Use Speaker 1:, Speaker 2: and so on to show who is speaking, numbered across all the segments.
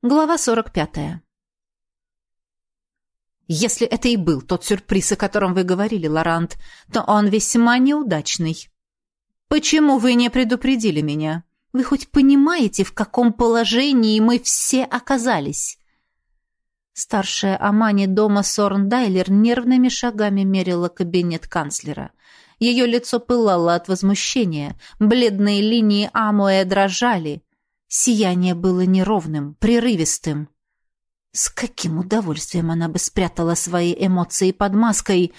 Speaker 1: Глава 45. Если это и был тот сюрприз, о котором вы говорили, Лорант, то он весьма неудачный. Почему вы не предупредили меня? Вы хоть понимаете, в каком положении мы все оказались? Старшая Амани дома Сорндайлер нервными шагами мерила кабинет канцлера. Ее лицо пылало от возмущения, бледные линии Амуэ дрожали — Сияние было неровным, прерывистым. С каким удовольствием она бы спрятала свои эмоции под маской,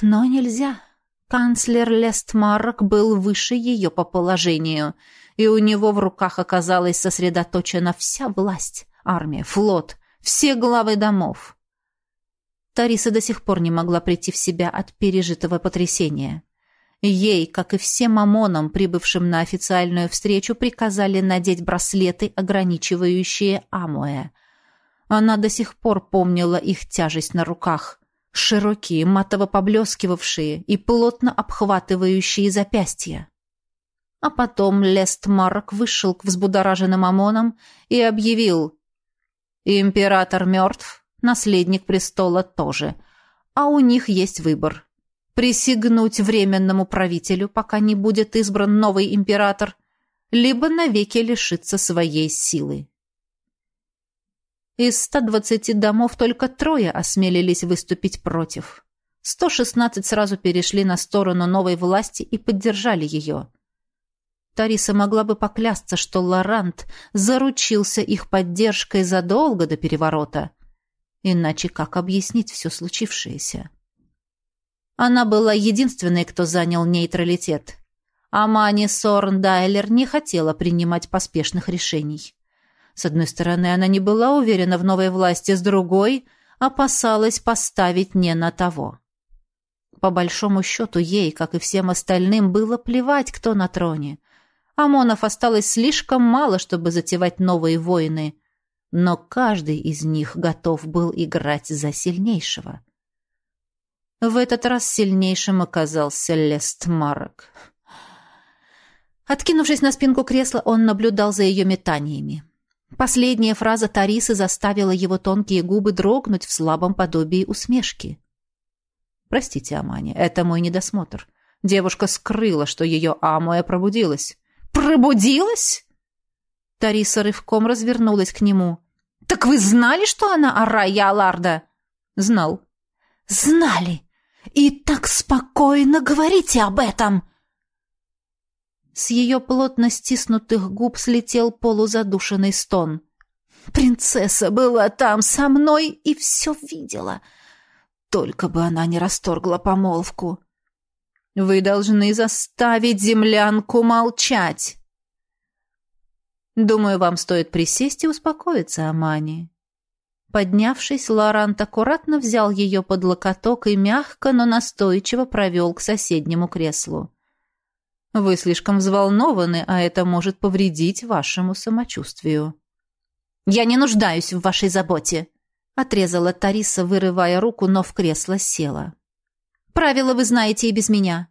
Speaker 1: но нельзя. Канцлер Лестмарок был выше ее по положению, и у него в руках оказалась сосредоточена вся власть, армия, флот, все главы домов. Тариса до сих пор не могла прийти в себя от пережитого потрясения. Ей, как и всем мамонам, прибывшим на официальную встречу, приказали надеть браслеты, ограничивающие Амуэ. Она до сих пор помнила их тяжесть на руках. Широкие, матово поблескивавшие и плотно обхватывающие запястья. А потом Лест Марк вышел к взбудораженным ОМОНам и объявил «Император мертв, наследник престола тоже, а у них есть выбор присягнуть временному правителю, пока не будет избран новый император, либо навеки лишиться своей силы. Из 120 домов только трое осмелились выступить против. 116 сразу перешли на сторону новой власти и поддержали ее. Тариса могла бы поклясться, что Лорант заручился их поддержкой задолго до переворота. Иначе как объяснить все случившееся? Она была единственной, кто занял нейтралитет. Амани Сорндайлер не хотела принимать поспешных решений. С одной стороны, она не была уверена в новой власти, с другой — опасалась поставить не на того. По большому счету, ей, как и всем остальным, было плевать, кто на троне. Амонов осталось слишком мало, чтобы затевать новые войны, но каждый из них готов был играть за сильнейшего. В этот раз сильнейшим оказался Лест Марок. Откинувшись на спинку кресла, он наблюдал за ее метаниями. Последняя фраза Тарисы заставила его тонкие губы дрогнуть в слабом подобии усмешки. «Простите, Амани, это мой недосмотр. Девушка скрыла, что ее Амуэ пробудилась». «Пробудилась?» Тариса рывком развернулась к нему. «Так вы знали, что она Арая Аларда?» «Знал». «Знали! И так спокойно говорите об этом!» С ее плотно стиснутых губ слетел полузадушенный стон. «Принцесса была там со мной и все видела. Только бы она не расторгла помолвку. Вы должны заставить землянку молчать!» «Думаю, вам стоит присесть и успокоиться, Амани. Поднявшись, Лорант аккуратно взял ее под локоток и мягко, но настойчиво провел к соседнему креслу. «Вы слишком взволнованы, а это может повредить вашему самочувствию». «Я не нуждаюсь в вашей заботе», — отрезала Тариса, вырывая руку, но в кресло села. «Правила вы знаете и без меня.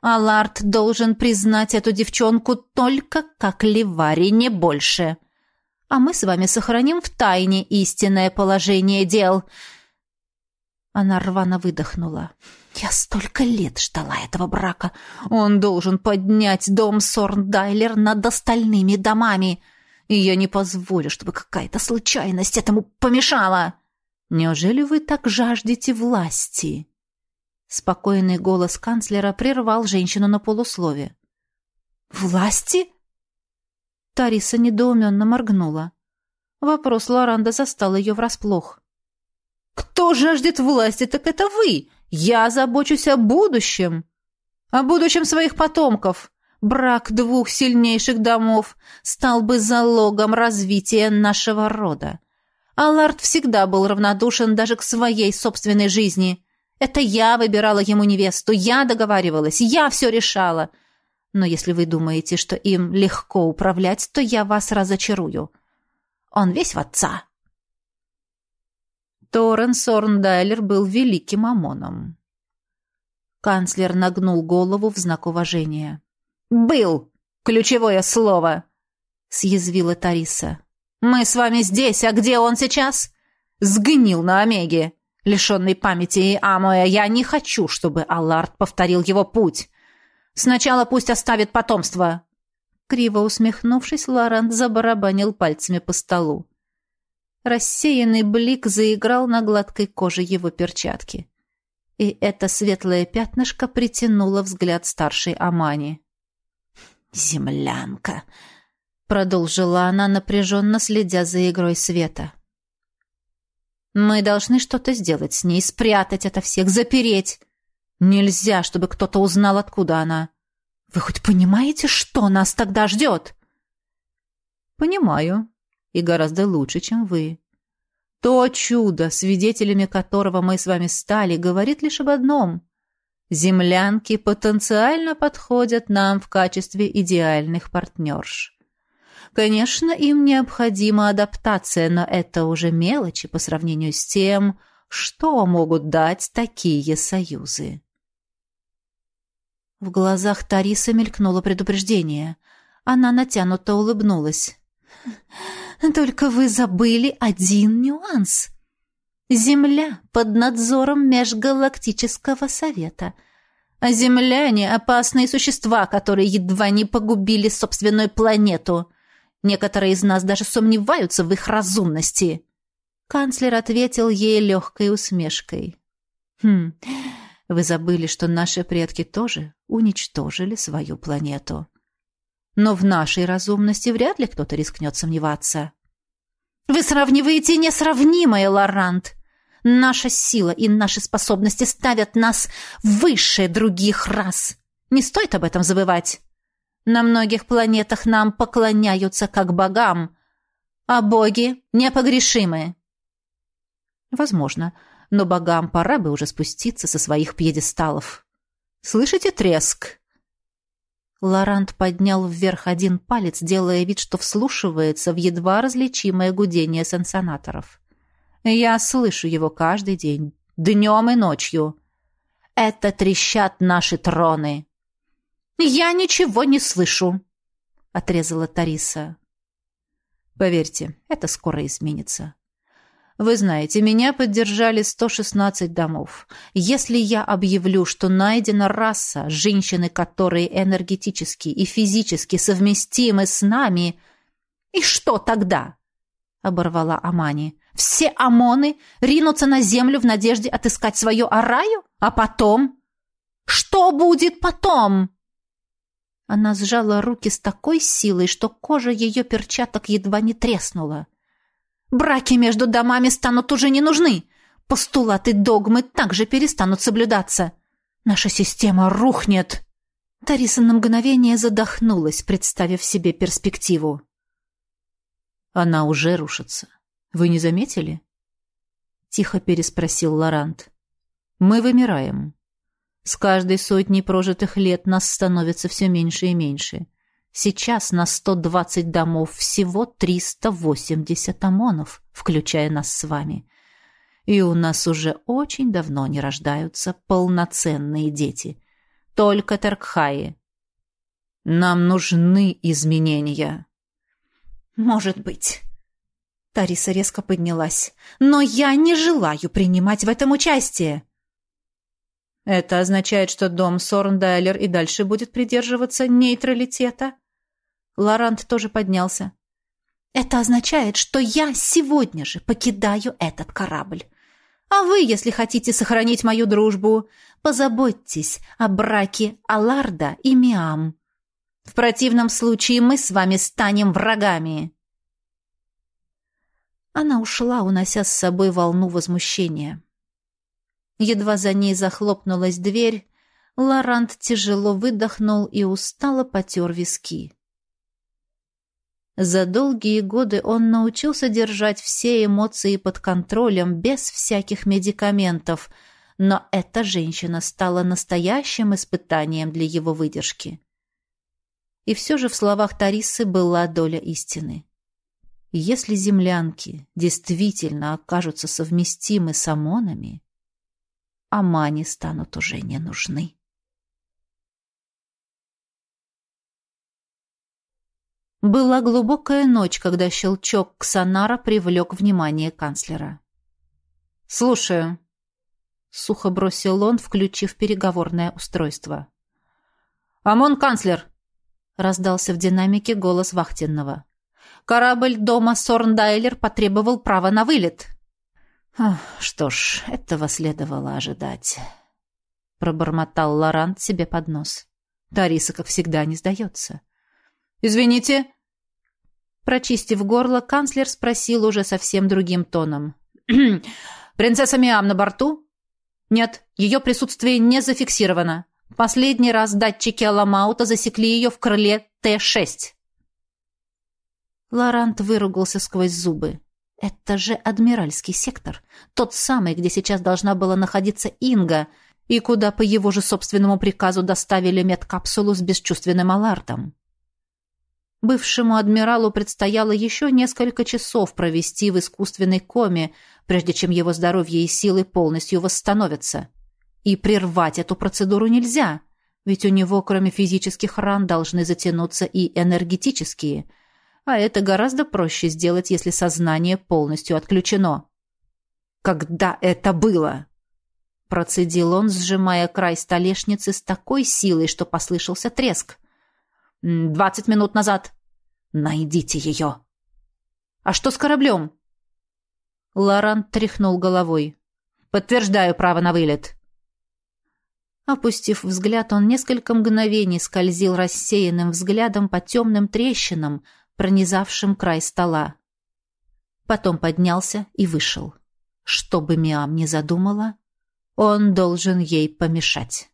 Speaker 1: Аларт должен признать эту девчонку только как Ливари, не больше» а мы с вами сохраним в тайне истинное положение дел». Она рвано выдохнула. «Я столько лет ждала этого брака. Он должен поднять дом Сорндайлер над остальными домами. И я не позволю, чтобы какая-то случайность этому помешала. Неужели вы так жаждете власти?» Спокойный голос канцлера прервал женщину на полуслове. «Власти?» Тариса недоуменно моргнула. Вопрос Лоранда застал ее врасплох. «Кто жаждет власти, так это вы! Я забочусь о будущем! О будущем своих потомков!» Брак двух сильнейших домов стал бы залогом развития нашего рода. Аллард всегда был равнодушен даже к своей собственной жизни. Это я выбирала ему невесту, я договаривалась, я все решала. Но если вы думаете, что им легко управлять, то я вас разочарую. Он весь в отца. Торрен Сорндайлер был великим ОМОНом. Канцлер нагнул голову в знак уважения. «Был! Ключевое слово!» — съязвила Тариса. Мы с вами здесь, а где он сейчас? Сгнил на Омеге. Лишенный памяти и Амоя, я не хочу, чтобы Аллард повторил его путь. Сначала пусть оставит потомство». Криво усмехнувшись, Лорент забарабанил пальцами по столу. Рассеянный блик заиграл на гладкой коже его перчатки. И это светлое пятнышко притянуло взгляд старшей Амани. «Землянка!» — продолжила она, напряженно следя за игрой света. «Мы должны что-то сделать с ней, спрятать это всех, запереть. Нельзя, чтобы кто-то узнал, откуда она. Вы хоть понимаете, что нас тогда ждет?» «Понимаю. И гораздо лучше, чем вы. То чудо, свидетелями которого мы с вами стали, говорит лишь об одном. Землянки потенциально подходят нам в качестве идеальных партнерш. Конечно, им необходима адаптация, но это уже мелочи по сравнению с тем, что могут дать такие союзы. В глазах Тарисы мелькнуло предупреждение. Она натянуто улыбнулась. Только вы забыли один нюанс. Земля под надзором Межгалактического Совета. А земляне — опасные существа, которые едва не погубили собственную планету. Некоторые из нас даже сомневаются в их разумности. Канцлер ответил ей легкой усмешкой. «Хм, вы забыли, что наши предки тоже уничтожили свою планету». Но в нашей разумности вряд ли кто-то рискнет сомневаться. «Вы сравниваете несравнимое, Лорант!» Наша сила и наши способности ставят нас выше других рас. Не стоит об этом забывать. На многих планетах нам поклоняются как богам, а боги непогрешимы. Возможно, но богам пора бы уже спуститься со своих пьедесталов. Слышите треск? Лорант поднял вверх один палец, делая вид, что вслушивается в едва различимое гудение сенсонаторов. «Я слышу его каждый день, днем и ночью. Это трещат наши троны». «Я ничего не слышу», — отрезала Тариса. «Поверьте, это скоро изменится. Вы знаете, меня поддержали 116 домов. Если я объявлю, что найдена раса, женщины которые энергетически и физически совместимы с нами... И что тогда? Оборвала Амани. Все ОМОНы ринутся на землю в надежде отыскать свою Араю? А потом? Что будет потом? Она сжала руки с такой силой, что кожа ее перчаток едва не треснула. Браки между домами станут уже не нужны. Постулаты догмы также перестанут соблюдаться. Наша система рухнет. Тариса на мгновение задохнулась, представив себе перспективу. Она уже рушится. Вы не заметили? Тихо переспросил Лорант. Мы вымираем. С каждой сотней прожитых лет нас становится все меньше и меньше. Сейчас на 120 домов всего 380 ОМОНов, включая нас с вами. И у нас уже очень давно не рождаются полноценные дети. Только Теркхаи. Нам нужны изменения. Может быть. Тариса резко поднялась. Но я не желаю принимать в этом участие. Это означает, что дом Сорндайлер и дальше будет придерживаться нейтралитета? Лорант тоже поднялся. «Это означает, что я сегодня же покидаю этот корабль. А вы, если хотите сохранить мою дружбу, позаботьтесь о браке Аларда и Миам. В противном случае мы с вами станем врагами». Она ушла, унося с собой волну возмущения. Едва за ней захлопнулась дверь, Лорант тяжело выдохнул и устало потер виски. За долгие годы он научился держать все эмоции под контролем без всяких медикаментов, но эта женщина стала настоящим испытанием для его выдержки. И все же в словах Тарисы была доля истины. Если землянки действительно окажутся совместимы с ОМОНами, Амани станут уже не нужны. Была глубокая ночь, когда щелчок ксонара привлек внимание канцлера. «Слушаю», — сухо бросил он, включив переговорное устройство. «Амон, канцлер!» — раздался в динамике голос вахтенного. «Корабль дома Сорндайлер потребовал права на вылет». «Что ж, этого следовало ожидать», — пробормотал Лорант себе под нос. Тариса, как всегда, не сдается. «Извините», Прочистив горло, канцлер спросил уже совсем другим тоном. «Принцесса Миам на борту?» «Нет, ее присутствие не зафиксировано. Последний раз датчики Аламаута засекли ее в крыле Т-6». Лорант выругался сквозь зубы. «Это же адмиральский сектор. Тот самый, где сейчас должна была находиться Инга, и куда по его же собственному приказу доставили медкапсулу с бесчувственным Алартом». Бывшему адмиралу предстояло еще несколько часов провести в искусственной коме, прежде чем его здоровье и силы полностью восстановятся. И прервать эту процедуру нельзя, ведь у него, кроме физических ран, должны затянуться и энергетические, а это гораздо проще сделать, если сознание полностью отключено. «Когда это было?» Процедил он, сжимая край столешницы с такой силой, что послышался треск. «Двадцать минут назад». «Найдите ее». «А что с кораблем?» Лоран тряхнул головой. «Подтверждаю право на вылет». Опустив взгляд, он несколько мгновений скользил рассеянным взглядом по темным трещинам, пронизавшим край стола. Потом поднялся и вышел. Что бы Миам ни задумала, он должен ей помешать.